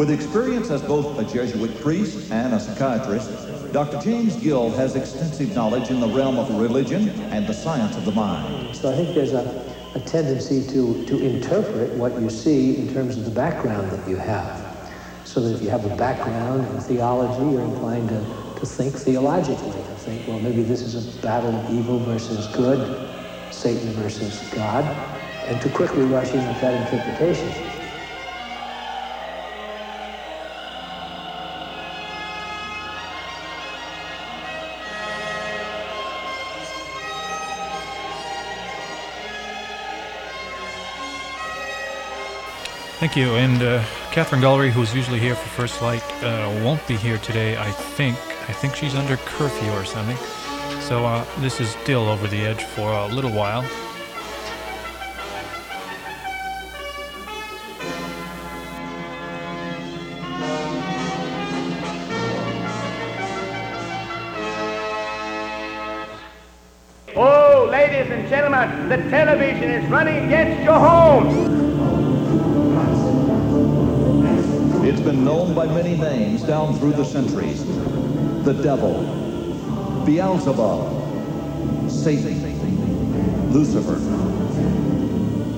With experience as both a Jesuit priest and a psychiatrist, Dr. James Gill has extensive knowledge in the realm of religion and the science of the mind. So I think there's a, a tendency to, to interpret what you see in terms of the background that you have. So that if you have a background in theology, you're inclined to, to think theologically, to think, well, maybe this is a battle of evil versus good, Satan versus God, and to quickly rush in with that interpretation. Thank you. And uh, Catherine Gullery, who's usually here for First Light, uh, won't be here today. I think. I think she's under curfew or something. So uh, this is still over the edge for a little while. Oh, ladies and gentlemen, the television is running against your home. It's been known by many names down through the centuries. The devil, Beelzebub, Satan, Lucifer.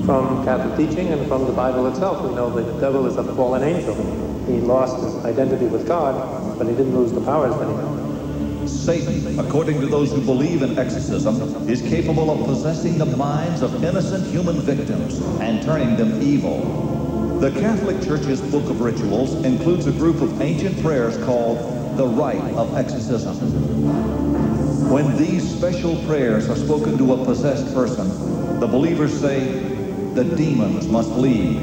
From Catholic teaching and from the Bible itself, we know that the devil is a fallen angel. He lost his identity with God, but he didn't lose the powers that he had. Satan, according to those who believe in exorcism, is capable of possessing the minds of innocent human victims and turning them evil. The Catholic Church's Book of Rituals includes a group of ancient prayers called the Rite of Exorcism. When these special prayers are spoken to a possessed person, the believers say, the demons must leave.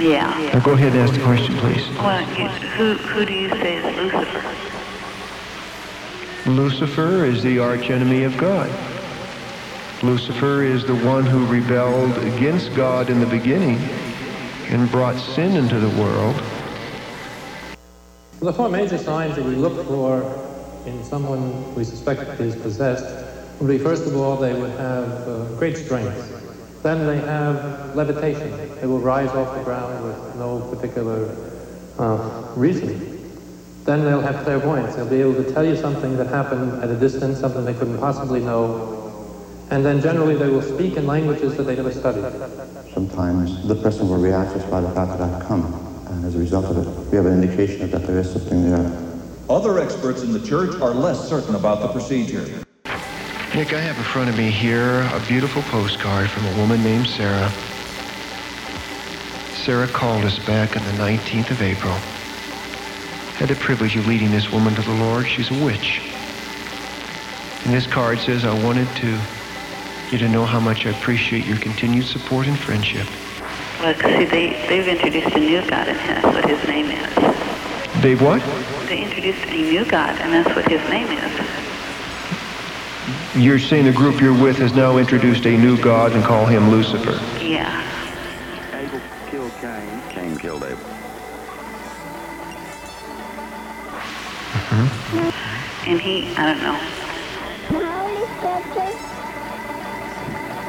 Yeah. Now go ahead and ask the question, please. Well, who who do you say is Lucifer? Lucifer is the archenemy of God. Lucifer is the one who rebelled against God in the beginning and brought sin into the world. The four major signs that we look for in someone we suspect is possessed would be, first of all, they would have uh, great strength. Then they have levitation. They will rise off the ground with no particular uh, reason. Then they'll have clairvoyance. They'll be able to tell you something that happened at a distance, something they couldn't possibly know. And then generally they will speak in languages that they never studied. Sometimes the person will react just by the fact that I've come, and as a result of it, we have an indication that there is something there. Other experts in the church are less certain about the procedure. Nick, I have in front of me here a beautiful postcard from a woman named Sarah. Sarah called us back on the 19th of April. Had the privilege of leading this woman to the Lord. She's a witch. And this card says, I wanted to you to know how much I appreciate your continued support and friendship. Well, see, they, they've introduced a new God, and that's what his name is. They've what? They introduced a new God, and that's what his name is. You're saying the group you're with has now introduced a new God and call him Lucifer. Yeah. Abel killed Cain. Cain killed Abel. And he, I don't know.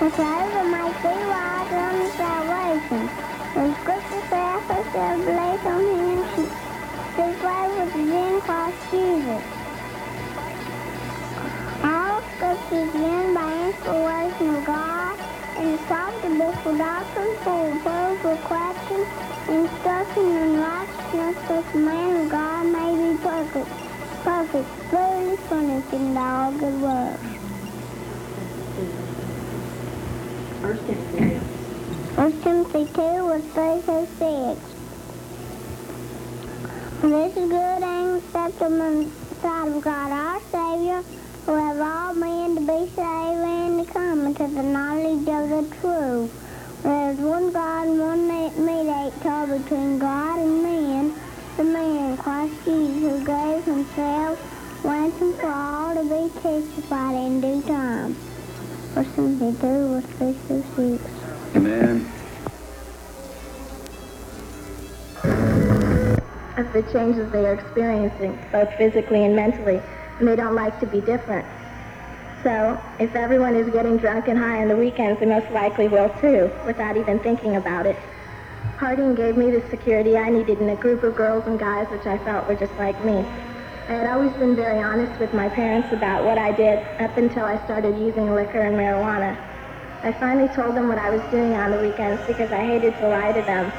Because my three wives on salvation. The scripture says I shall place on him his life with in Christ Jesus. All scripture given by inspiration of God and is profitable for doctrine, for reproof, for correction, instruction in righteousness, that the man of God may be perfect, perfect, thoroughly furnished in all good works. First Timothy 2 was 3 through 6. This is good and acceptable in sight of God our Savior, who have all men to be saved and to come into the knowledge of the truth. There is one God and one mediator between God and men, the man Christ Jesus, who gave himself once and for all to be testified in due time. First Timothy 2 was 3 through 6. Amen. of the changes they are experiencing, both physically and mentally, and they don't like to be different. So if everyone is getting drunk and high on the weekends, they most likely will too, without even thinking about it. Partying gave me the security I needed in a group of girls and guys which I felt were just like me. I had always been very honest with my parents about what I did up until I started using liquor and marijuana. I finally told them what I was doing on the weekends because I hated to lie to them.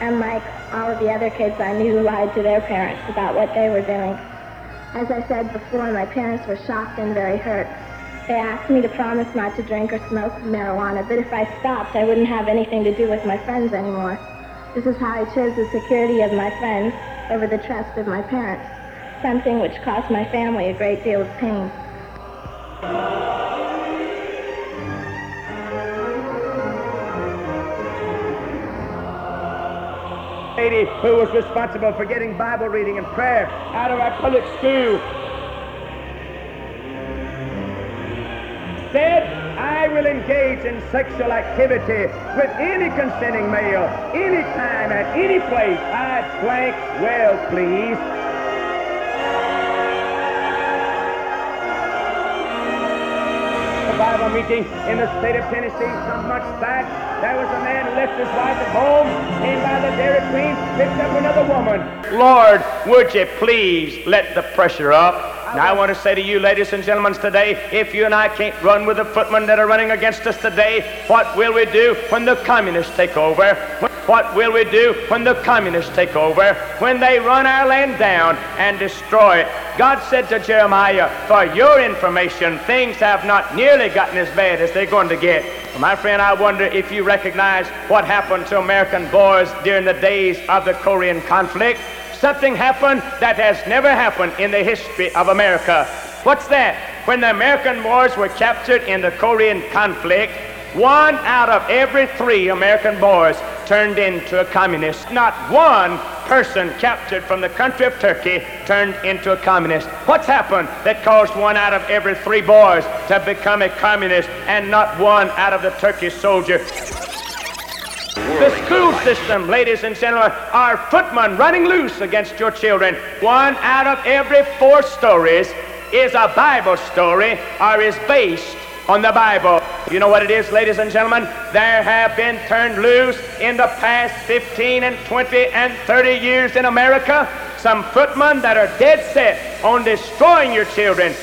Unlike all of the other kids I knew who lied to their parents about what they were doing. As I said before, my parents were shocked and very hurt. They asked me to promise not to drink or smoke marijuana, but if I stopped, I wouldn't have anything to do with my friends anymore. This is how I chose the security of my friends over the trust of my parents, something which cost my family a great deal of pain. lady who was responsible for getting Bible reading and prayer out of our public school said, I will engage in sexual activity with any consenting male, anytime, at any place. I blank well, please. Bible meeting in the state of Tennessee some months back. There was a man left his wife at home, came by the Dairy Queen, picked up another woman. Lord, would you please let the pressure up? Now, I want to say to you, ladies and gentlemen, today, if you and I can't run with the footmen that are running against us today, what will we do when the communists take over? What will we do when the communists take over? When they run our land down and destroy it? God said to Jeremiah, For your information, things have not nearly gotten as bad as they're going to get. My friend, I wonder if you recognize what happened to American boys during the days of the Korean conflict something happened that has never happened in the history of America. What's that? When the American boys were captured in the Korean conflict, one out of every three American boys turned into a communist. Not one person captured from the country of Turkey turned into a communist. What's happened that caused one out of every three boys to become a communist and not one out of the Turkish soldier? The school system, ladies and gentlemen, are footmen running loose against your children. One out of every four stories is a Bible story or is based on the Bible. You know what it is, ladies and gentlemen? There have been turned loose in the past 15 and 20 and 30 years in America some footmen that are dead set on destroying your children,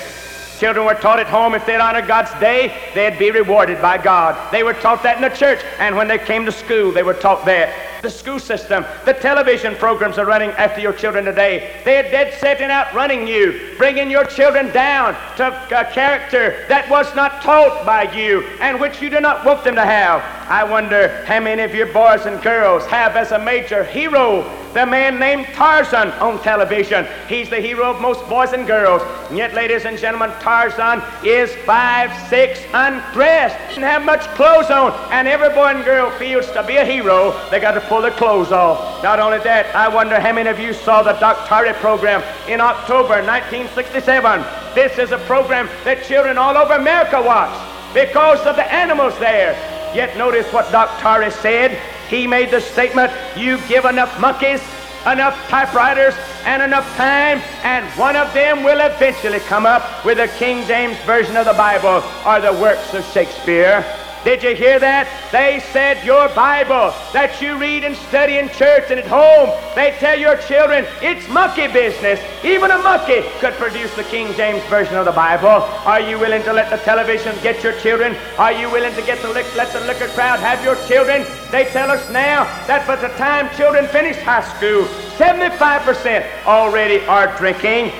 Children were taught at home if they'd honor God's day, they'd be rewarded by God. They were taught that in the church, and when they came to school, they were taught that. The school system, the television programs are running after your children today. They're dead set in outrunning you, bringing your children down to a character that was not taught by you and which you do not want them to have. I wonder how many of your boys and girls have as a major hero the man named Tarzan on television. He's the hero of most boys and girls. And yet, ladies and gentlemen, Tarzan is five, six, undressed, doesn't have much clothes on. And every boy and girl feels to be a hero, they got to pull their clothes off. Not only that, I wonder how many of you saw the Daktari program in October 1967. This is a program that children all over America watch because of the animals there. Yet notice what Daktari said he made the statement, you give enough monkeys, enough typewriters, and enough time, and one of them will eventually come up with a King James Version of the Bible or the works of Shakespeare. Did you hear that? They said your Bible that you read and study in church and at home, they tell your children it's monkey business. Even a monkey could produce the King James Version of the Bible. Are you willing to let the television get your children? Are you willing to get the let the liquor crowd have your children? They tell us now that by the time children finish high school, 75% already are drinking.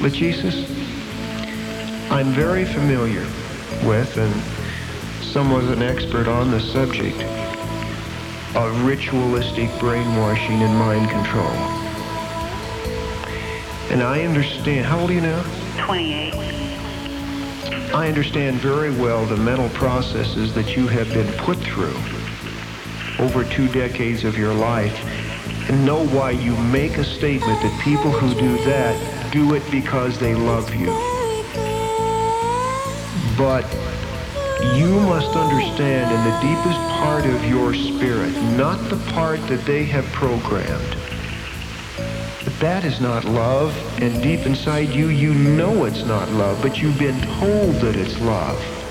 But Jesus, I'm very familiar with and somewhat an expert on the subject of ritualistic brainwashing and mind control. And I understand, how old are you now? 28. I understand very well the mental processes that you have been put through over two decades of your life and know why you make a statement that people who do that do it because they love you. But you must understand in the deepest part of your spirit, not the part that they have programmed, that that is not love. And deep inside you, you know it's not love, but you've been told that it's love.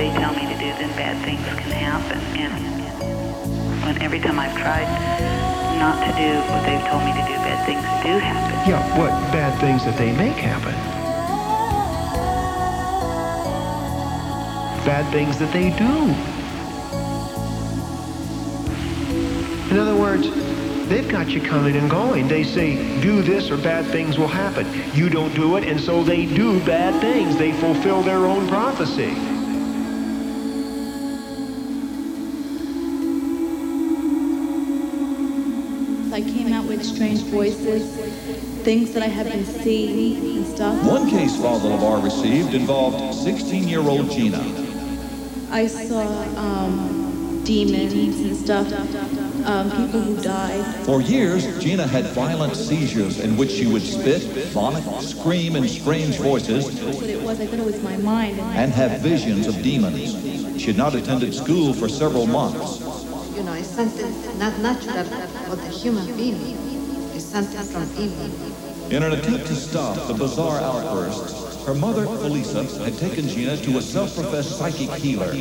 They tell me to do, then bad things can happen. And when every time I've tried not to do what they've told me to do, bad things do happen. Yeah, what bad things that they make happen? Bad things that they do. In other words, they've got you coming and going. They say, do this or bad things will happen. You don't do it, and so they do bad things. They fulfill their own prophecy. Came strange voices, things that I have been seeing and stuff. One case Father LeVar received involved 16-year-old Gina. I saw um, demons and stuff, um, people who died. For years, Gina had violent seizures in which she would spit, vomit, scream in strange voices, What it was, I thought it was my mind. and have visions of demons. She had not attended school for several months. You know, it's something not natural for the human being. It's from evil. In an attempt to stop the bizarre outburst, her mother, Felisa, had taken Gina to a self-professed psychic healer.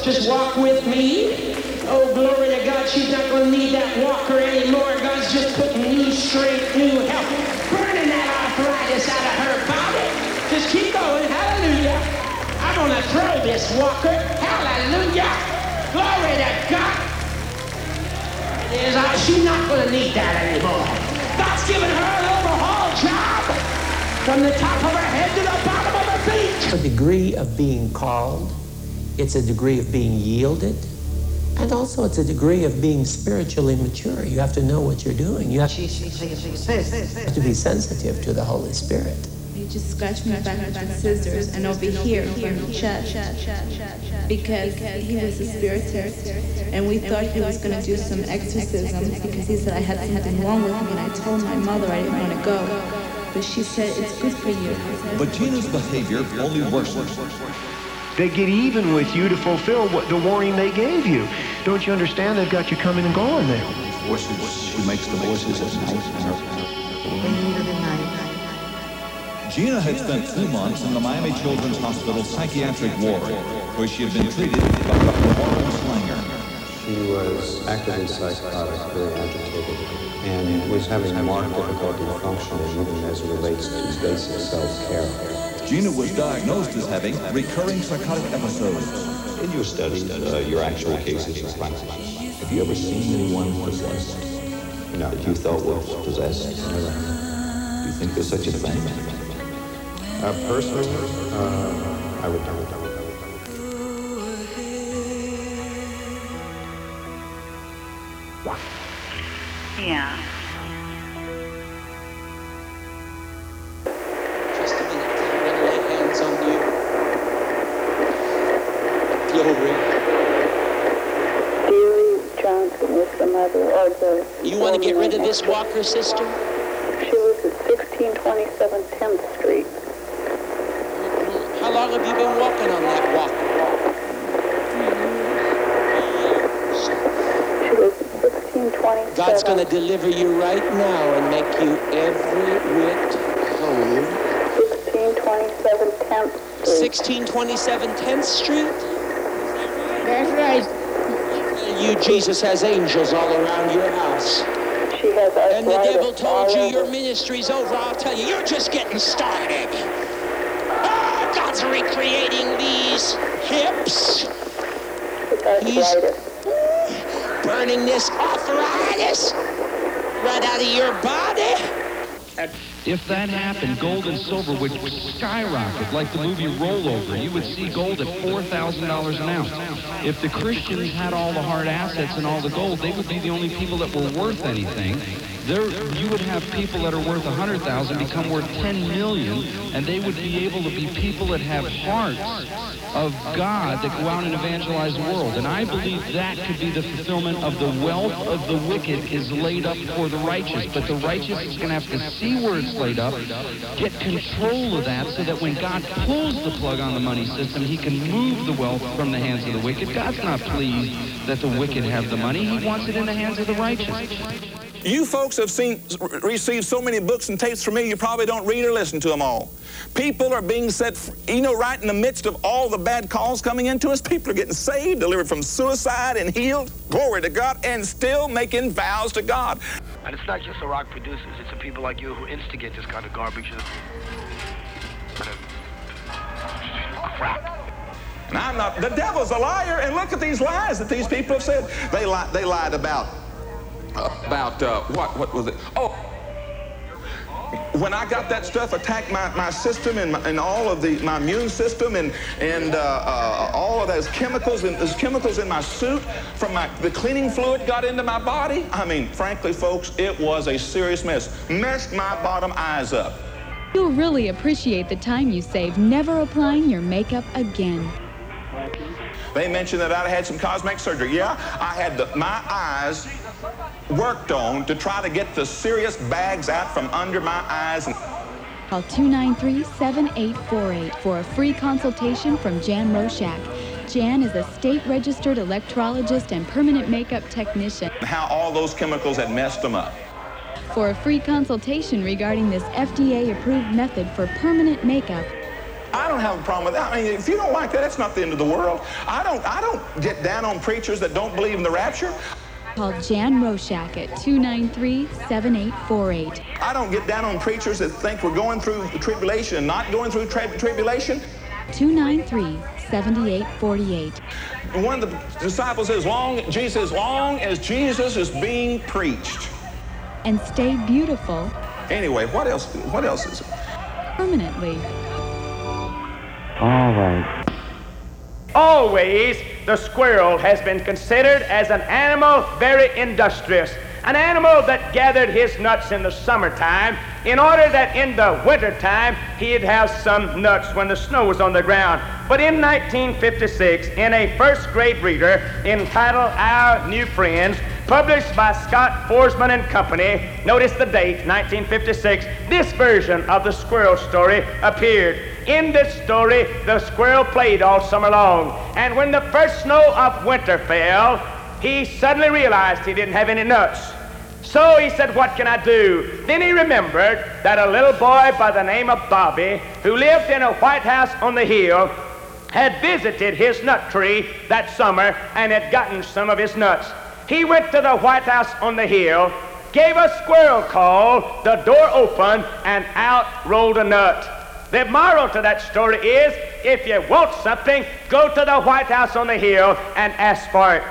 Just walk with me. Oh, glory to God. She's not going to need that walker anymore. God's just putting new strength, new help, burning that arthritis out of her body. Just keep going. Hallelujah. I'm going to throw this walker. Hallelujah. Glory to God. It is. Uh, she's not going to need that anymore. God's given her an overhaul job from the top of her head to the bottom of her feet. A degree of being called, it's a degree of being yielded, and also it's a degree of being spiritually mature. You have to know what you're doing. You have to be sensitive to the Holy Spirit. He just scratched me back with the scissors and over here from the chest because he was a spiritist and we thought he was going to do some exorcism because he said I had something wrong with me and I told my mother I didn't want to go. But she said it's good for you. But Gina's behavior only worsened. They get even with you to fulfill what the warning they gave you. Don't you understand? They've got you coming and going there. Voices, she makes the voices at night. Gina had spent two months in the Miami Children's Hospital psychiatric ward, where she had been treated by Dr. Warren Slanger. She was actively psychotic, very agitated, and was having a marked difficulty functioning even as it relates to basic self-care. Gina was diagnosed as having recurring psychotic episodes. In your studies, uh, your actual cases of practice, have you ever seen anyone possessed? No. That you thought was possessed? Do you think there's such a thing? Uh, personally, uh, I would doubt it. Yeah. Just a minute. I'm going to lay hands on you. Glory. Deary Johnson was the mother, or the... You want to get rid of this walker, sister? She was at 1627 10th Street. How long have you been walking on that walker? She was 1627. God's going to deliver you right now and make you every whit whole. 1627 10th Street. 1627 10th Street? That's right. You, Jesus, has angels all around your house. She has And the devil told you your ministry's over. I'll tell you, you're just getting started. Ah, God's recreating these hips. He's burning this arthritis right out of your body. If that happened, gold and silver would skyrocket like the movie Rollover. You would see gold at $4,000 an ounce. If the Christians had all the hard assets and all the gold, they would be the only people that were worth anything. There, you would have people that are worth 100,000 become worth 10 million, and they would be able to be people that have hearts of God that go out and evangelize the world. And I believe that could be the fulfillment of the wealth of the wicked is laid up for the righteous. But the righteous is going to have to see where it's laid up, get control of that so that when God pulls the plug on the money system, he can move the wealth from the hands of the wicked. God's not pleased that the wicked have the money. He wants it in the hands of the righteous. You folks have seen, received so many books and tapes from me, you probably don't read or listen to them all. People are being set, you know, right in the midst of all the bad calls coming into us, people are getting saved, delivered from suicide, and healed. Glory to God, and still making vows to God. And it's not just the rock producers, it's the people like you who instigate this kind of garbage. Crap. And I'm not, the devil's a liar, and look at these lies that these people have said. They, li- they lied about, about, uh, what, what was it? Oh, when I got that stuff attacked my, my system and, my, and all of the my immune system and and uh, uh, all of those chemicals and those chemicals in my suit from my the cleaning fluid got into my body. I mean, frankly, folks, it was a serious mess. Messed my bottom eyes up. You'll really appreciate the time you save never applying your makeup again. They mentioned that I had some cosmetic surgery. Yeah, I had the, my eyes worked on to try to get the serious bags out from under my eyes. Call 293-7848 for a free consultation from Jan Roshak. Jan is a state-registered electrologist and permanent makeup technician. How all those chemicals had messed them up. For a free consultation regarding this FDA-approved method for permanent makeup, I don't have a problem with that. I mean, if you don't like that, that's not the end of the world. I don't, I don't get down on preachers that don't believe in the rapture. Call Jan Roshak at 293-7848. I don't get down on preachers that think we're going through tribulation and not going through tri- tribulation. 293-7848. One of the disciples says, long, Jesus says, long as Jesus is being preached. And stay beautiful. Anyway, what else, what else is it? Permanently. All right. Always, the squirrel has been considered as an animal very industrious, an animal that gathered his nuts in the summertime in order that in the wintertime he'd have some nuts when the snow was on the ground. But in 1956, in a first grade reader entitled Our New Friends, published by Scott Foresman and Company, notice the date, 1956, this version of the squirrel story appeared. In this story, the squirrel played all summer long, and when the first snow of winter fell, he suddenly realized he didn't have any nuts. So he said, What can I do? Then he remembered that a little boy by the name of Bobby, who lived in a white house on the hill, had visited his nut tree that summer and had gotten some of his nuts. He went to the White House on the hill, gave a squirrel call, the door opened, and out rolled a nut. The moral to that story is if you want something, go to the White House on the hill and ask for it.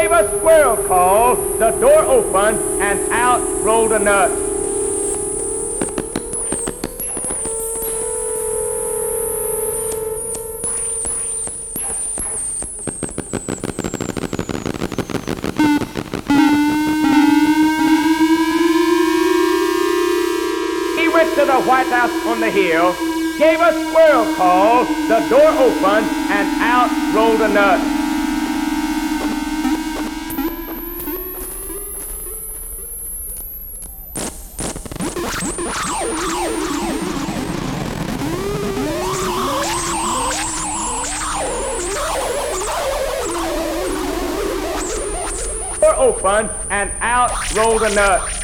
Gave a squirrel call, the door opened, and out rolled a nut. He went to the White House on the hill, gave a squirrel call, the door opened, and out rolled a nut. A nut.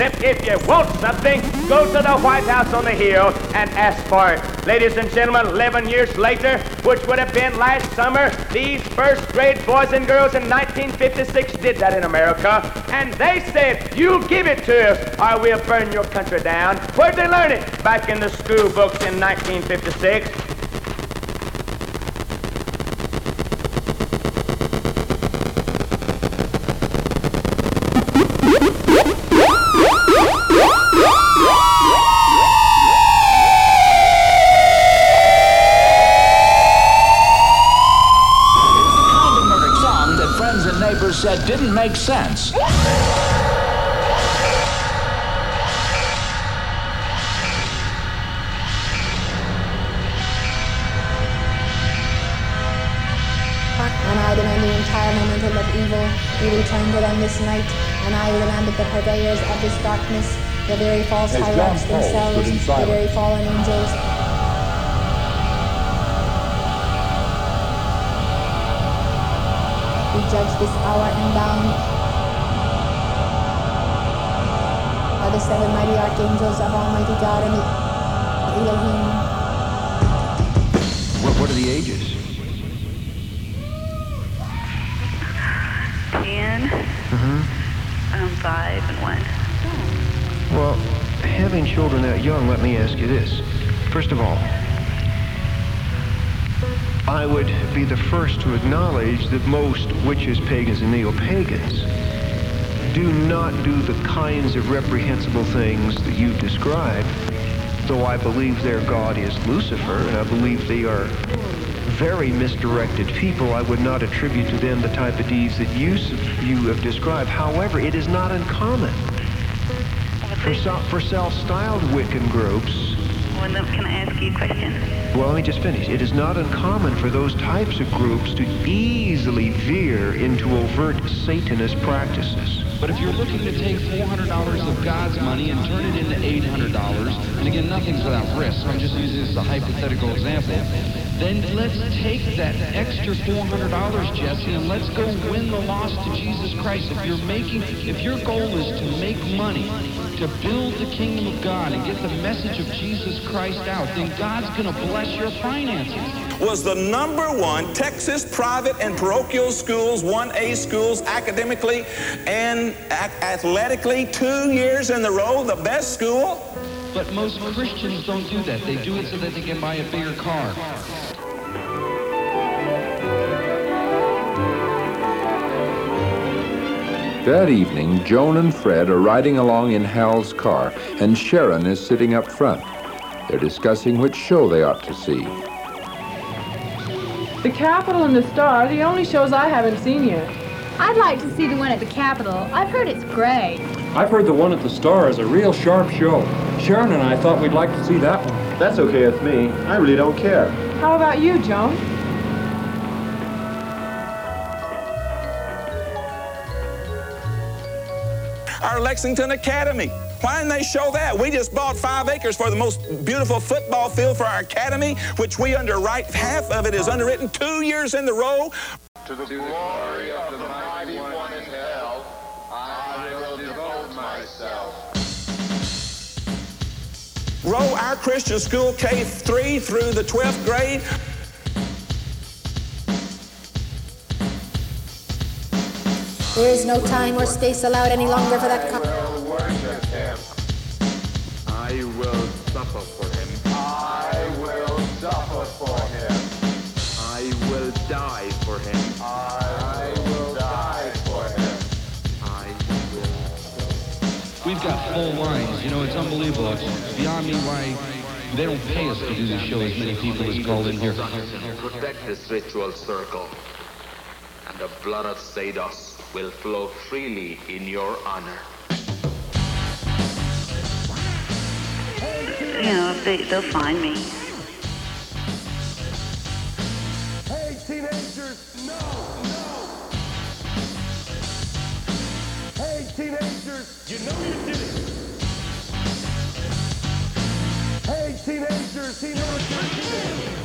If, if you want something, go to the White House on the hill and ask for it. Ladies and gentlemen, 11 years later, which would have been last summer, these first grade boys and girls in 1956 did that in America. And they said, you give it to us or we'll burn your country down. Where'd they learn it? Back in the school books in 1956. Didn't make sense. And I demand the entire momentum of evil be returned to them this night. And I demand that the purveyors of this darkness, the very false As hierarchs themselves, the very fallen angels, be judged this hour and bound by the seven mighty archangels of Almighty God and Elohim. What, what are the ages? Ten, Mm-hmm. um, five, and one. Well, having children that young, let me ask you this. First of all, I would be the first to acknowledge that most witches, pagans, and neo-pagans do not do the kinds of reprehensible things that you describe, though I believe their God is Lucifer, and I believe they are very misdirected people. I would not attribute to them the type of deeds that you, you have described. However, it is not uncommon for, for self-styled Wiccan groups. Well, then, can I ask you a question? Well, let me just finish. It is not uncommon for those types of groups to easily veer into overt Satanist practices. But if you're looking to take $400 of God's money and turn it into $800, and again, nothing's without risk, I'm just using this as a hypothetical example, then let's take that extra $400, Jesse, and let's go win the loss to Jesus Christ. If you're making, if your goal is to make money, to build the kingdom of God and get the message of Jesus Christ out, then God's going to bless your finances. was the number one Texas private and parochial schools, 1A schools academically and athletically, two years in a row, the best school. But most Christians don't do that. They do it so that they can buy a bigger car. That evening, Joan and Fred are riding along in Hal's car, and Sharon is sitting up front. They're discussing which show they ought to see. The Capitol and the Star are the only shows I haven't seen yet. I'd like to see the one at the Capitol. I've heard it's great. I've heard the one at the Star is a real sharp show. Sharon and I thought we'd like to see that one. That's okay with me. I really don't care. How about you, Joan? Our Lexington Academy. Why didn't they show that? We just bought five acres for the most beautiful football field for our academy, which we underwrite. Half of it is underwritten two years in the row. To the glory of the mighty one in hell, I will devote myself. Row our Christian school K3 through the 12th grade. There is no time or space allowed any longer for that. Co- Worship him. I will suffer for him. I will suffer for him. I will die for him. I will die for him. I will. We've got full lines. You know, it's unbelievable. It's beyond me why they don't pay us to do this show as many people as called in here. Protect this ritual circle, and the blood of Sados will flow freely in your honor. You know, they, they'll find me. Hey, teenagers, no, no. Hey, teenagers, you know you did it. Hey, teenagers, he knows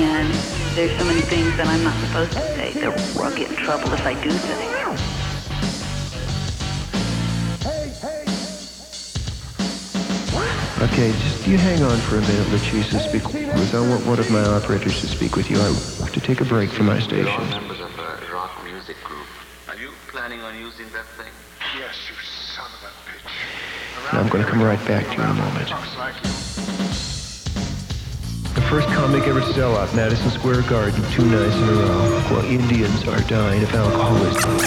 And there's so many things that I'm not supposed to say that I'll get in trouble if I do say. Okay, just you hang on for a minute, Lachesis, because I want one of my operators to speak with you. I have to take a break from my You're station. all members of a rock music group. Are you planning on using that thing? Yes, you son of a bitch. And I'm going to come right back to you in a moment. The first comic ever to sell out Madison Square Garden two nights in a row, while Indians are dying of alcoholism.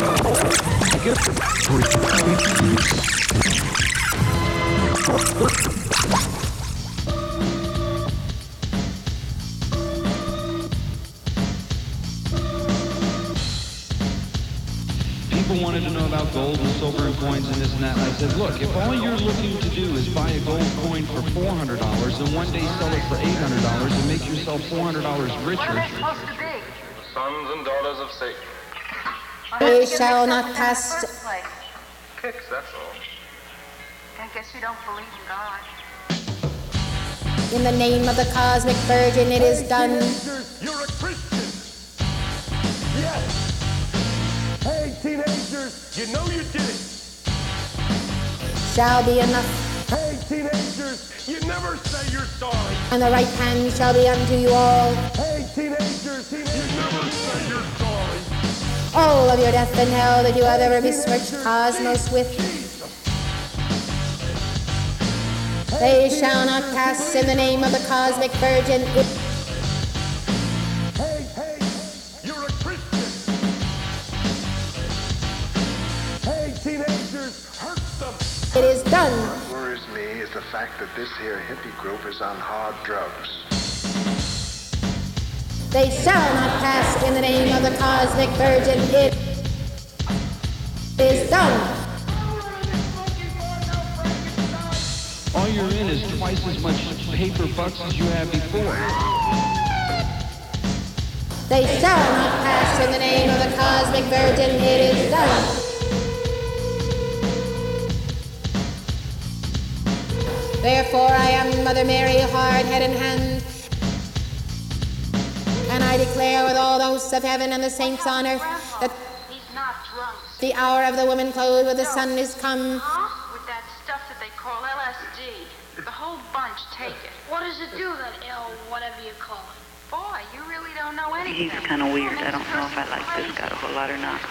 About gold and silver and coins and this and that. And I said, look, if all you're looking to do is buy a gold coin for $400 and one day sell it for $800 and make yourself $400 richer. What are they supposed to be? Sons and daughters of Satan. They shall not pass. Kicks, that's all. I guess you don't believe in God. In the name of the cosmic virgin, it is done. You're a Christian. Yes. Teenagers, you know you did it. Shall be enough. Hey, teenagers, you never say you're sorry. And the right hand shall be unto you all. Hey, teenagers, you never say you're sorry. All of your death and hell that you have ever besmirched cosmos with. They shall not pass in the name of the cosmic virgin. It is done. What worries me is the fact that this here hippie group is on hard drugs. They shall not pass in the name of the cosmic virgin. It is done. All you're in is twice as much paper bucks as you had before. They shall not pass in the name of the cosmic virgin. It is done. Therefore, I am Mother Mary, hard head and hand. And I declare with all the hosts of heaven and the saints on earth that the hour of the woman clothed with the sun is come. With that stuff that they call LSD. The whole bunch take it. What does it do, that L, whatever you call it? Boy, you really don't know anything. He's kind of weird. I don't know if I like this guy a whole lot or not.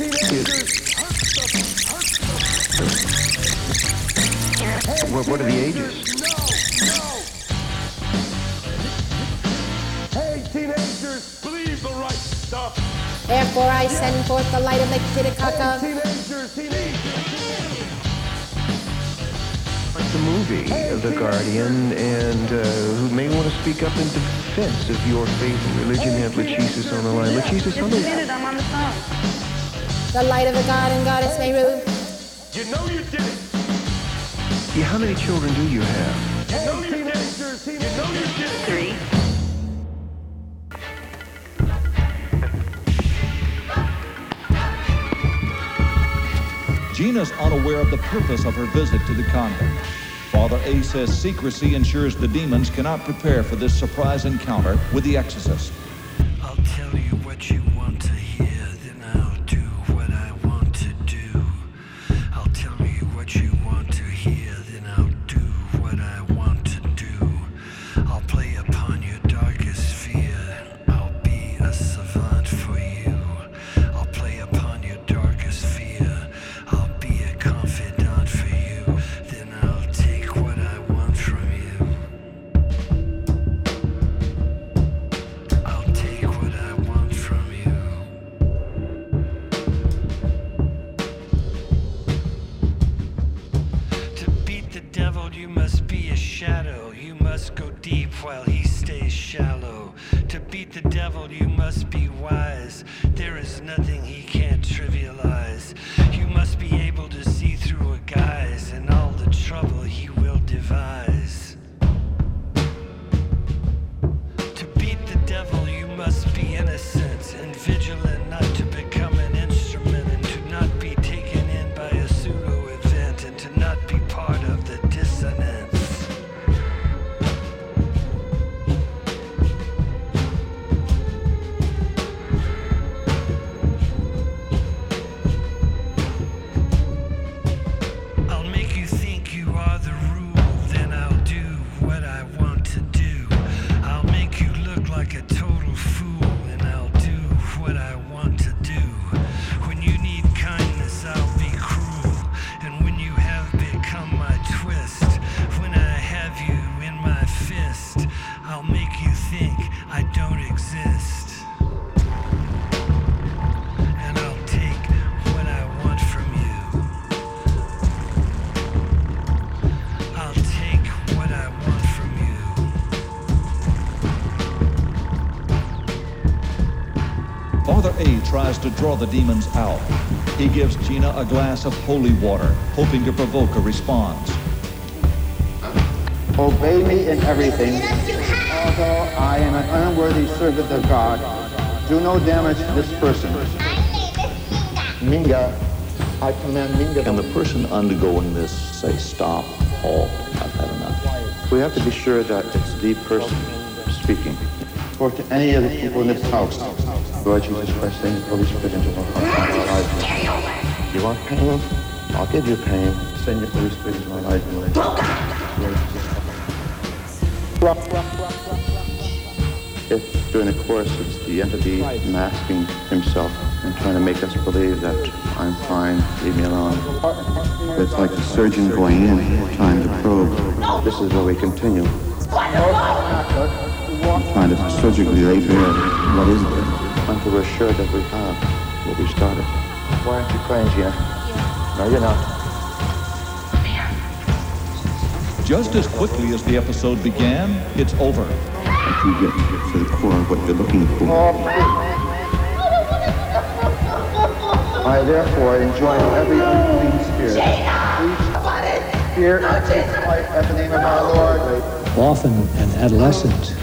What, what are the ages? Hey, teenagers, believe the right stuff. Therefore, I send forth the light of the Titicaca. Teenagers, teenagers. Like the movie, of The Guardian, and uh, who may want to speak up in defense of your faith and religion have Lachesis on the line. Lachesis, how many? I'm on the phone. The light of the god and goddess may rule. You know you did it. Yeah, how many children do you have? You know you did it. You know you did it. Three. Gina's unaware of the purpose of her visit to the convent. Father A says secrecy ensures the demons cannot prepare for this surprise encounter with the exorcist. I'll tell you what you want to while he stays shallow. To beat the devil, you must be wise. There is nothing he can't trivialize. To draw the demons out. He gives Gina a glass of holy water, hoping to provoke a response. Obey me in everything. Although I am an unworthy servant of God, do no damage to this person. Minga, I command Minga. Can the person undergoing this say, stop, halt, I've had enough? We have to be sure that it's the person speaking. Or to any of the people in this house. Spirit into our lives. You want pain? I'll give you pain. Send your Holy Spirit into our lives. Lord. If during the course it's the entity masking himself and trying to make us believe that I'm fine, leave me alone. It's like the surgeon going in, trying to probe. This is where we continue. I'm Trying to surgically lay bare what is there until we're sure that we have what we started. Why aren't you crying, Gina? No, you're not. Just as quickly as the episode began, it's over. If you get to the core of what you're looking for. I therefore enjoin every unclean spirit. Preach, fear, and take life at the name of our Lord. Often an adolescent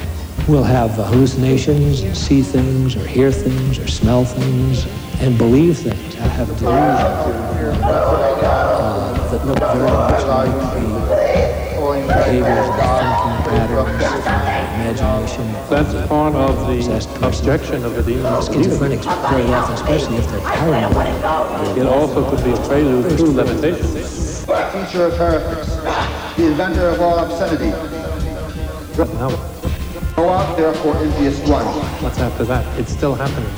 will have hallucinations and see things or hear things or smell things and believe things, I have delusions uh, that look very much like the behaviors and thinking patterns, imagination. That's part of the objection of the demon. Schizophrenics very often, especially if they're paranoid. It also could be a prelude to levitation. The Teacher of heretics, the inventor of all obscenity. Now, Go out therefore, impious one. what's after that? It's still happening,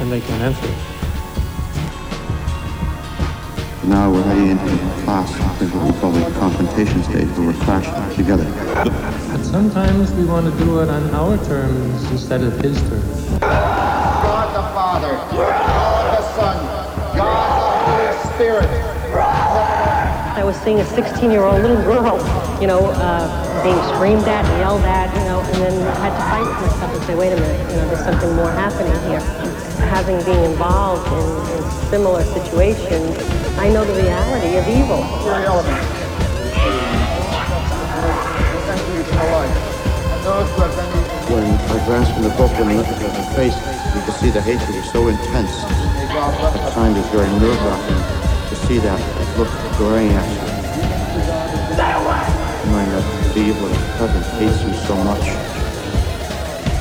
and they can't answer it. Now we're heading into the class, I think what we call the confrontation stage, where we're crashing together. But sometimes we want to do it on our terms instead of his terms. God the Father, God the Son, God the Holy Spirit. Was seeing a 16-year-old little girl, you know, uh, being screamed at and yelled at, you know, and then I had to fight myself and say, wait a minute, you know, there's something more happening here. Having been involved in, in similar situations, I know the reality of evil. When I glanced from the book and looked at her face, you could see the hatred is so intense. At times it's very nerve-wracking see that look glaring at you. That the evil in heaven hates you so much.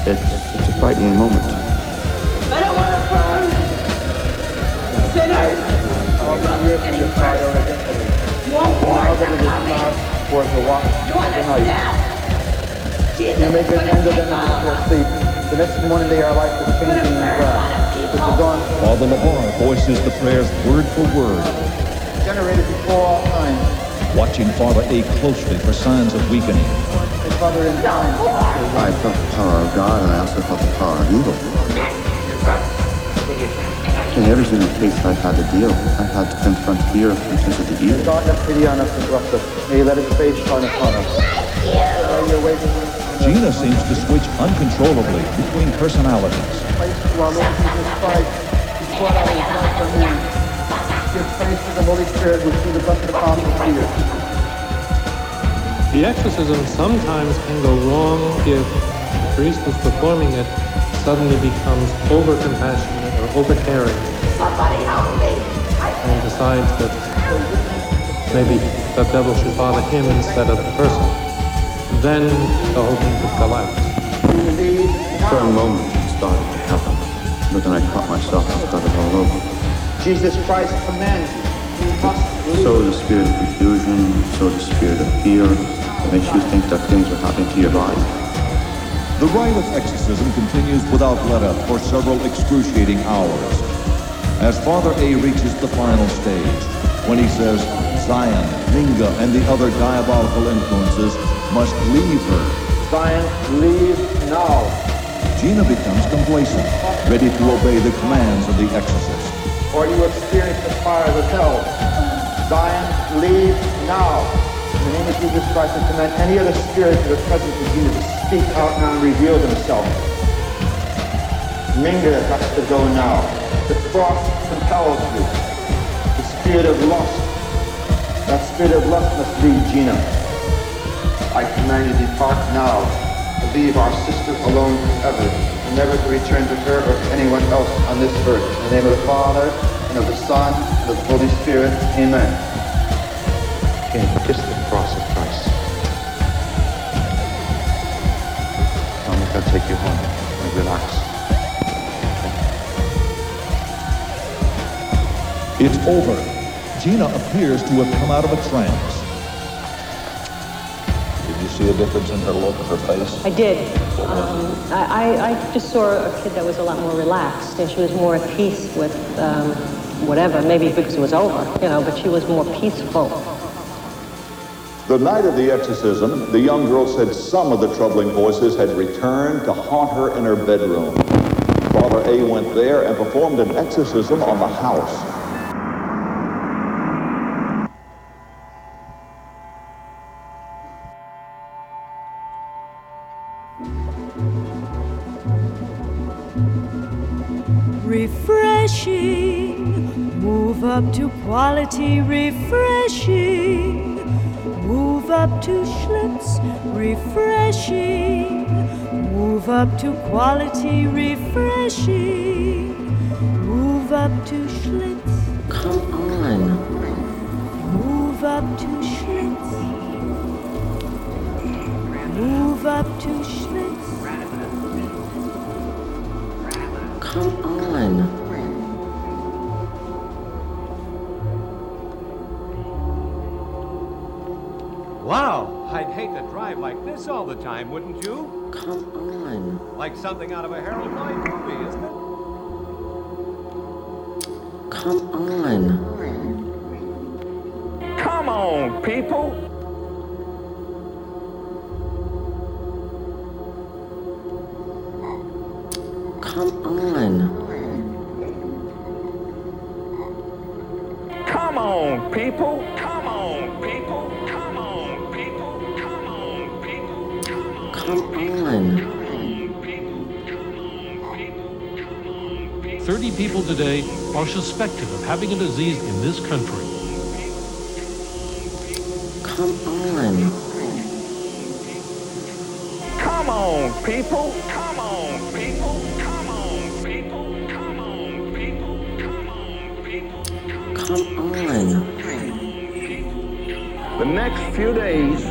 It's, it's a frightening moment. I don't want to burn. Sinners. One more Towards the walk of the night. You make an end of them before sleep. The next morning they are like the changing. The dawn Father LeBar voices the prayers word for word, generated before all time. watching Father A closely for signs of weakening. His father in time. I felt the power of God and I also felt the power of evil. In every single case I've had to deal, I've had to confront fear because of the evil. God have pity on us and bless us. May he let his face shine upon us. May you awaken Gina seems to switch uncontrollably between personalities. The exorcism sometimes can go wrong if the priest who's performing it suddenly becomes over-compassionate or over-caring and decides that maybe the devil should bother him instead of the person. Then the whole thing could collapse. For a moment it started to happen, but then I caught myself and started all over. Jesus Christ commands you must So the spirit of confusion, so the spirit of fear, that makes you think that things are happening to your body. The rite of exorcism continues without let-up for several excruciating hours. As Father A reaches the final stage, when he says, Zion, Minga, and the other diabolical influences must leave her, Zion, leave now. Gina becomes complacent, ready to obey the commands of the exorcist. or you experience the fire of hell. Zion, leave now. In the name of Jesus Christ, I command any other spirit that is present in you to speak out now and reveal themselves. Minga has to go now. The cross compels you. The spirit of lust. That spirit of lust must leave Gina. I command you depart now. To leave our sister alone forever. And never to return to her or to anyone else on this earth. In the name of the Father, and of the Son, and of the Holy Spirit. Amen. Okay, kiss the cross of Christ. Dominic, I'll take you home and relax. It's over. Gina appears to have come out of a trance. Did you see a difference in her look, her face? I did. Um, I, I I just saw a kid that was a lot more relaxed, and she was more at peace with um, whatever, maybe because it was over, you know, but she was more peaceful. The night of the exorcism, the young girl said some of the troubling voices had returned to haunt her in her bedroom. Father A went there and performed an exorcism on the house. Up to quality, refreshing. Move up to Schlitz, refreshing. Move up to quality, refreshing. Move up to Schlitz. Come on. Move up to Schlitz. Move up to Schlitz. Come on. Wow, I'd hate to drive like this all the time, wouldn't you? Come on. Like something out of a Harold Lloyd movie, isn't it? Come on. Come on, people. People today are suspected of having a disease in this country. Come on. Come on, people. Come on, people. Come on, people. Come on, people. Come on, people. Come on. The next few days,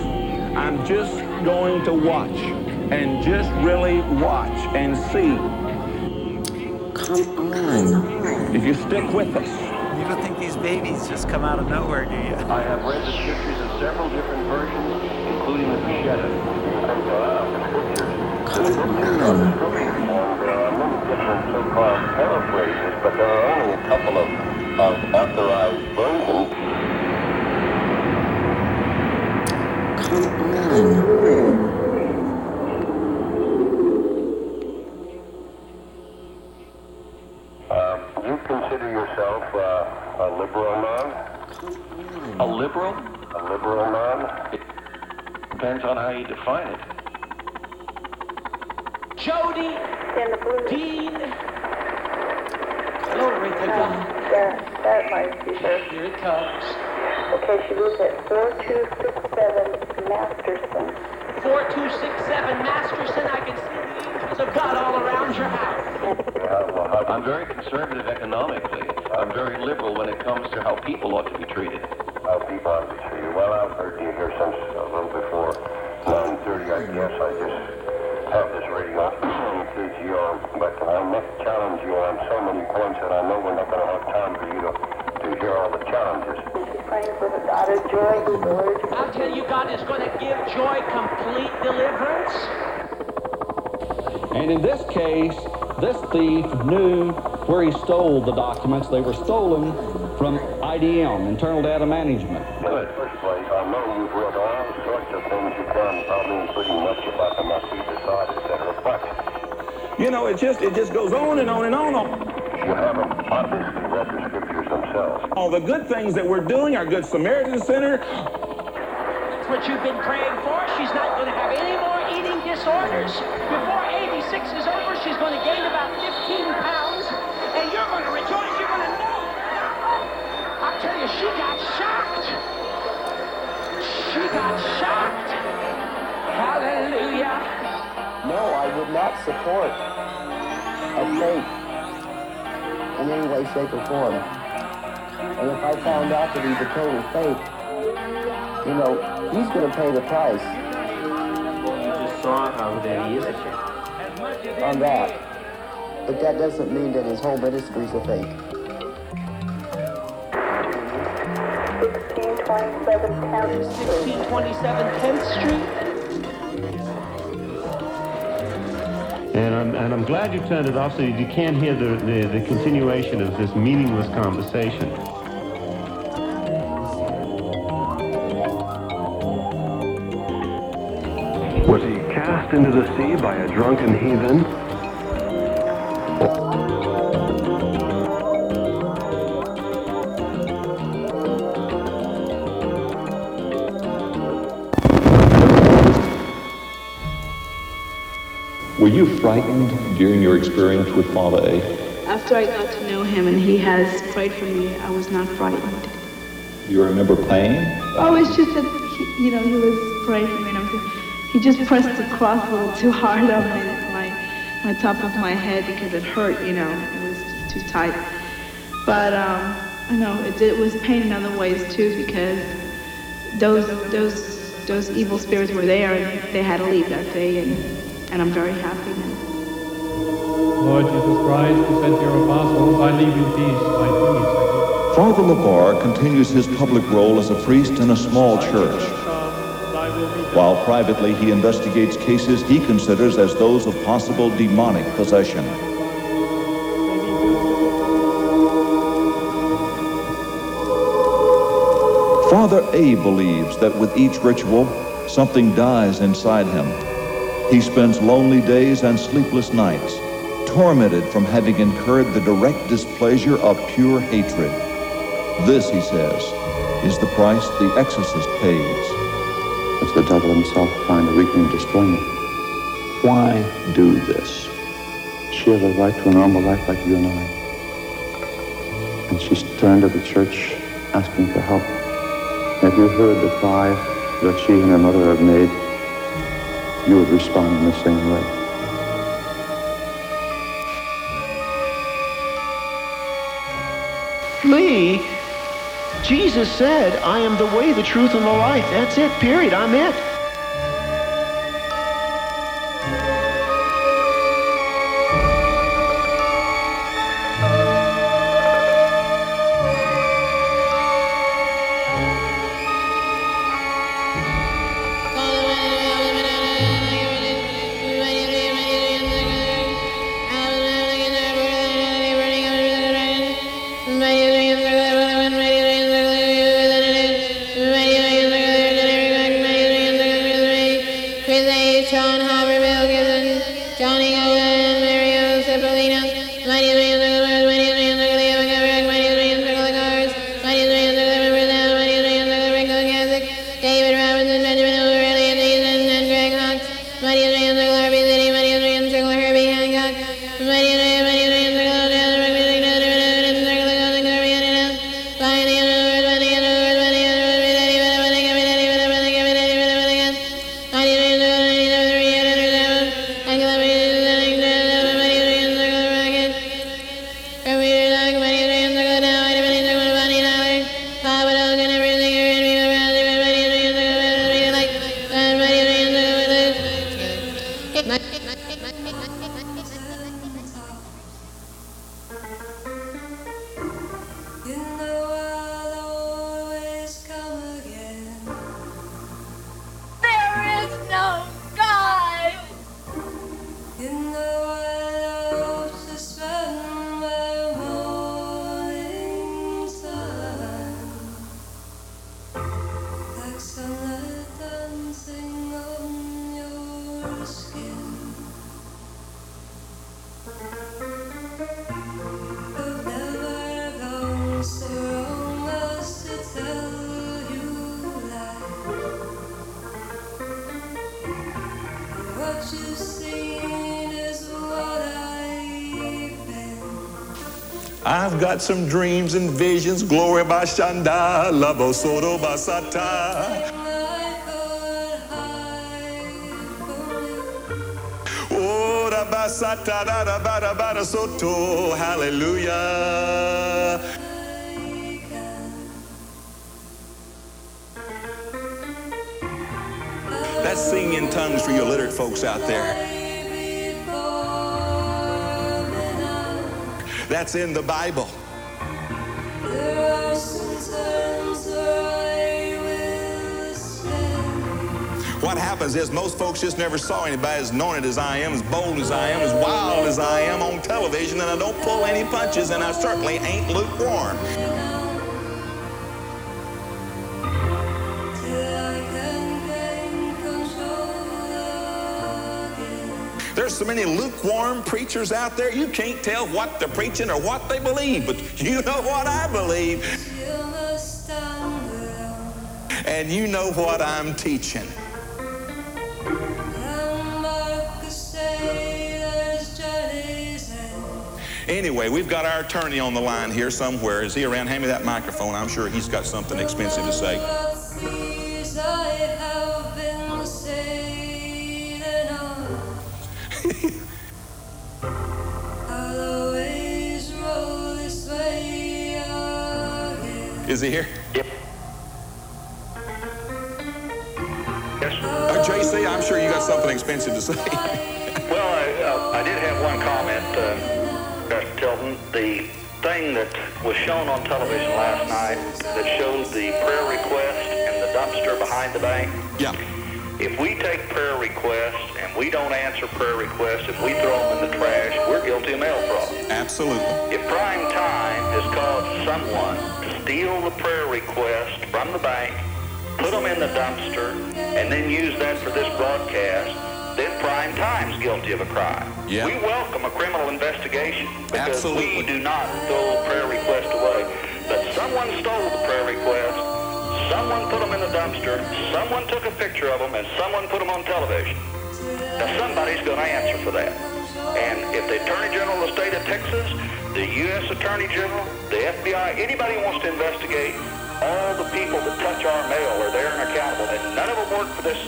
I'm just going to watch and just really watch and see. Come on. If you stick with us. You don't think these babies just come out of nowhere, do you? I have read the scriptures in several different versions, including the Peshitta. Come on. There are many different so-called paraphrases, but there are only a couple of, of authorized versions. Come on. Liberal? A liberal man? It depends on how you define it. Jody, in the blue. Dean. Glory to God. That, that might be her. Here it comes. Okay, she lives at 4267 Masterson. 4267 Masterson. I can see the angels of God all around your house. I'm very conservative economically. I'm very liberal when it comes to how people ought to be treated. How people ought to be treated. Well, I've heard you here since a little before 9.30, I guess. I just have this radio on KGR, but I must challenge you on so many points that I know we're not going to have time for you to, to hear all the challenges. Praying for the God of joy, who's allergic. I'll tell you, God is going to give joy complete deliverance. And in this case, this thief knew where he stole the documents. They were stolen from IDM, Internal Data Management. Good. First place, I know you've read all sorts of things you've can, probably including much about the Marquis de Sade, etc. But You know, it just it just goes on and on and on. you haven't obviously read the scriptures themselves. All the good things that we're doing, our Good Samaritan Center, That's what you've been praying for. She's not going to have any more eating disorders. Before 86 is over, she's going to gain support of faith in any way, shape, or form. And if I found out that he's a total fake, you know, he's going to pay the price. You just saw how that he is on that. But that doesn't mean that his whole ministry is a fake. 1627 10th Street. And I'm, and I'm glad you turned it off so you can't hear the, the, the continuation of this meaningless conversation. Was he cast into the sea by a drunken heathen? Were you frightened during your experience with Father A? After I got to know him and he has prayed for me, I was not frightened. You remember pain? Oh, it's just that, he, you know, he was praying for me and I everything. He just pressed the cross a little too hard on my, my, my top of my head because it hurt, you know, it was too tight. But, um, I know, it, it was pain in other ways too because those, those, those evil spirits were there and they had to leave that day and, and I'm very happy now. Lord Jesus Christ, who said to your apostles, I leave you peace, my peace I give. Father LeBar continues his public role as a priest in a small church. While privately he investigates cases he considers as those of possible demonic possession. Father A believes that with each ritual, something dies inside him. He spends lonely days and sleepless nights, tormented from having incurred the direct displeasure of pure hatred. This, he says, is the price the exorcist pays. It's the devil himself trying to weaken and destroy me. Why do this? She has a right to a normal life like you and I. And she's turned to the church asking for help. Have you heard the cry that she and her mother have made, you would respond in the same way. Lee, Jesus said, I am the way, the truth, and the life. That's it, period. I'm it. I've got some dreams and visions. Glory by Shanda, Labo Soto Basata. Oh, da basata, da da ba da ba da soto. Hallelujah. That's singing in tongues for you literate folks out there. That's in the Bible. What happens is most folks just never saw anybody as anointed as I am, as bold as I am, as wild as I am on television, and I don't pull any punches, and I certainly ain't lukewarm. So many lukewarm preachers out there, you can't tell what they're preaching or what they believe, but you know what I believe. And you know what I'm teaching. Anyway, we've got our attorney on the line here somewhere. Is he around? Hand me that microphone. I'm sure he's got something expensive to say. Is he here? Yep. Uh, JC, I'm sure you got something expensive to say. Well, I, uh, I did have one comment, uh, Pastor Tilton. The thing that was shown on television last night that showed the prayer request and the dumpster behind the bank. Yeah. If we take prayer requests and we don't answer prayer requests, if we throw them in the trash, we're guilty of mail fraud. Absolutely. If prime time has caused someone to steal the prayer request from the bank, put them in the dumpster, and then use that for this broadcast, then prime time's guilty of a crime. Yeah. We welcome a criminal investigation because Absolutely. we do not throw prayer requests away. But someone stole the prayer request, someone put them in the dumpster, someone took a picture of them, and someone put them on television. Now somebody's going to answer for that. And if the Attorney General of the state of Texas, the U.S. Attorney General, the FBI, anybody wants to investigate all the people that touch our mail are there and accountable, and none of them work for this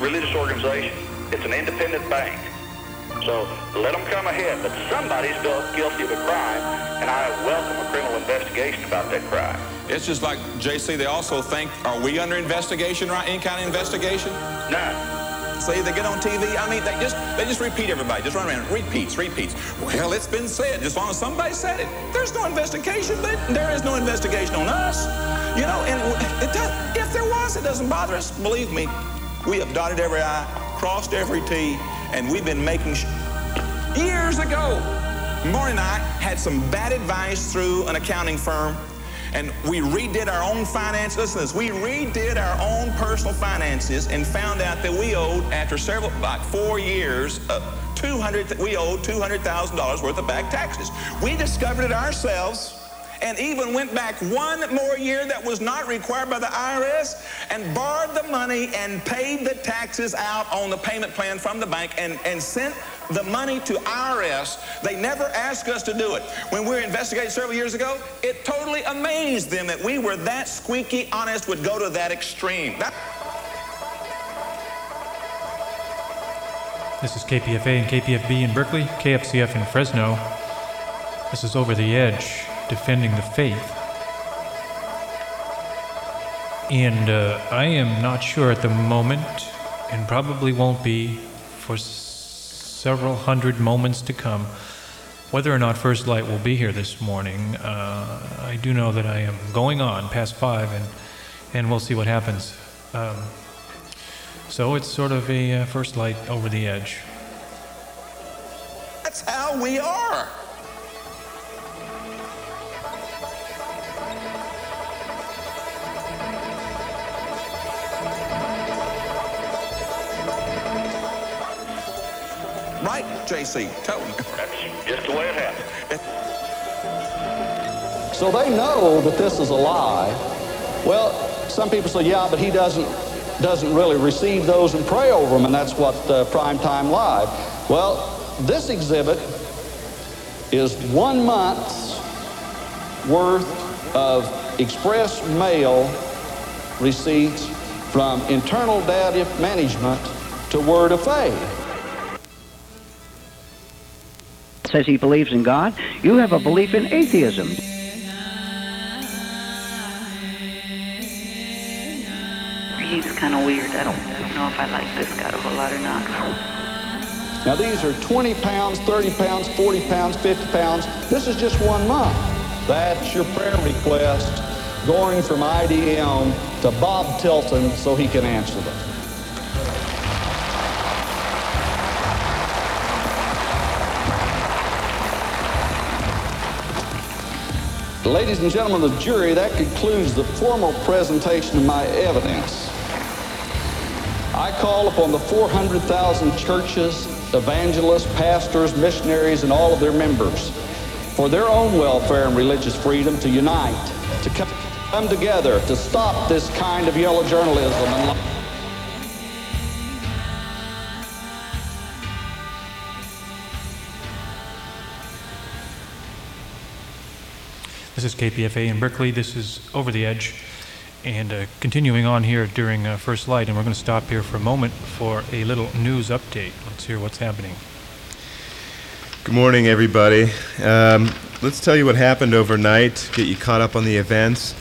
religious organization. It's an independent bank. So let them come ahead, but somebody's built guilty of a crime, and I welcome a criminal investigation about that crime. It's just like JC. They also think, are we under investigation? Right? Any kind of investigation? None. See, they get on TV. I mean, they just they just repeat everybody. Just run around, repeats, repeats. Well, it's been said. Just as long as somebody said it, there's no investigation. But there is no investigation on us. You know, and it, it does, if there was, it doesn't bother us. Believe me, we have dotted every I, crossed every T, and we've been making sh- years ago. Maury and I had some bad advice through an accounting firm, and we redid our own finances. Listen to this. We redid our own personal finances and found out that we owed, after several, like four years, uh, 200, we owed $200,000 worth of back taxes. We discovered it ourselves and even went back one more year that was not required by the IRS and borrowed the money and paid the taxes out on the payment plan from the bank and, and sent the money to IRS. They never asked us to do it. When we were investigating several years ago, it totally amazed them that we were that squeaky honest would go to that extreme. That- This is KPFA and KPFB in Berkeley, KFCF in Fresno. This is Over the Edge, defending the faith. And uh, I am not sure at the moment, and probably won't be for several hundred moments to come, whether or not First Light will be here this morning. Uh, I do know that I am going on past five, and, and we'll see what happens. Um, so it's sort of a uh, First Light over the edge. That's how we are. JC? Tell me. That's just the way it happened. So they know that this is a lie. Well, some people say, yeah, but he doesn't doesn't really receive those and pray over them, and that's what uh, Primetime Live. Well, this exhibit is one month's worth of express mail receipts from internal data management to Word of Faith. Says he believes in God. You have a belief in atheism. He's kind of weird. I don't, I don't know if I like this guy a whole lot or not. Now these are 20 pounds, 30 pounds, 40 pounds, 50 pounds. This is just one month. That's your prayer request going from IDM to Bob Tilton so he can answer them. Ladies and gentlemen of the jury, that concludes the formal presentation of my evidence. I call upon the 400,000 churches, evangelists, pastors, missionaries, and all of their members for their own welfare and religious freedom to unite, to come together, to stop this kind of yellow journalism. And This is KPFA in Berkeley. This is Over the Edge. And uh, continuing on here during uh, First Light, and we're going to stop here for a moment for a little news update. Let's hear what's happening. Good morning, everybody. Um, let's tell you what happened overnight, get you caught up on the events.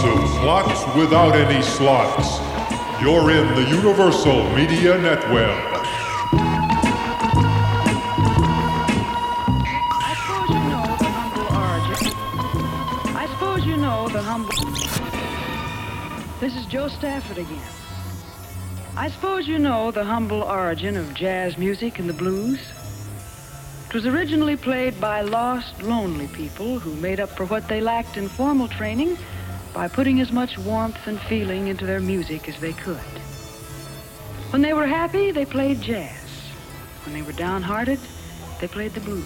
Lots plots without any slots. You're in the Universal Media Netweb. I suppose you know the humble. Origin. I suppose you know the humble. This is Jo Stafford again. I suppose you know the humble origin of jazz music and the blues. It was originally played by lost, lonely people who made up for what they lacked in formal training by putting as much warmth and feeling into their music as they could. When they were happy, they played jazz. When they were downhearted, they played the blues.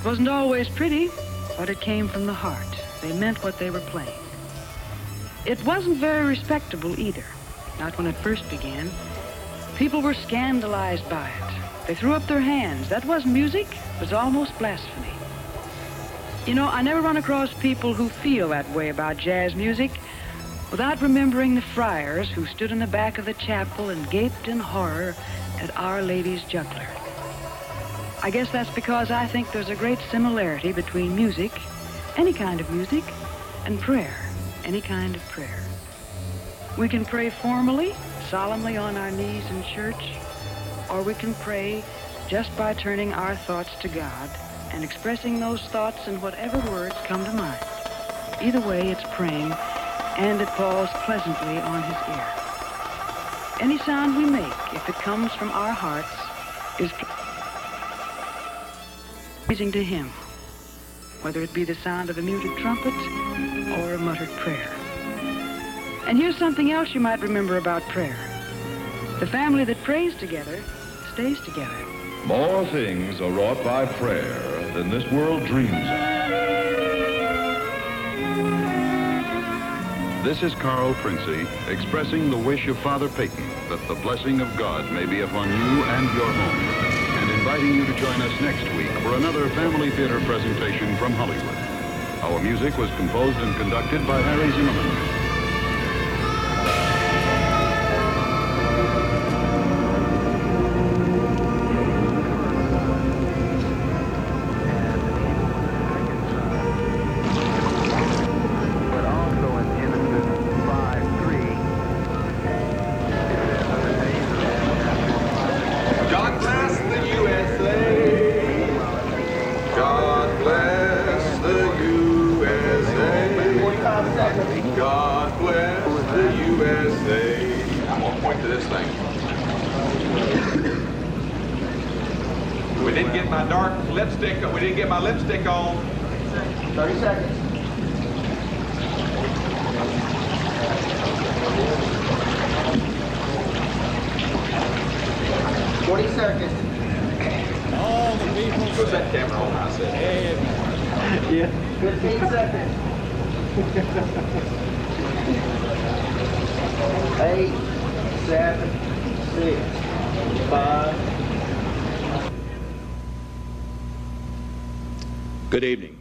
It wasn't always pretty, but it came from the heart. They meant what they were playing. It wasn't very respectable either, not when it first began. People were scandalized by it. They threw up their hands. That wasn't music, it was almost blasphemy. You know, I never run across people who feel that way about jazz music without remembering the friars who stood in the back of the chapel and gaped in horror at Our Lady's juggler. I guess that's because I think there's a great similarity between music, any kind of music, and prayer, any kind of prayer. We can pray formally, solemnly on our knees in church, or we can pray just by turning our thoughts to God and expressing those thoughts in whatever words come to mind. Either way, it's praying, and it falls pleasantly on his ear. Any sound we make, if it comes from our hearts, is pleasing to him, whether it be the sound of a muted trumpet or a muttered prayer. And here's something else you might remember about prayer. The family that prays together stays together. More things are wrought by prayer than this world dreams of. This is Carl Princey expressing the wish of Father Peyton that the blessing of God may be upon you and your home, and inviting you to join us next week for another Family Theater presentation from Hollywood. Our music was composed and conducted by Harry Zimmerman. Good evening.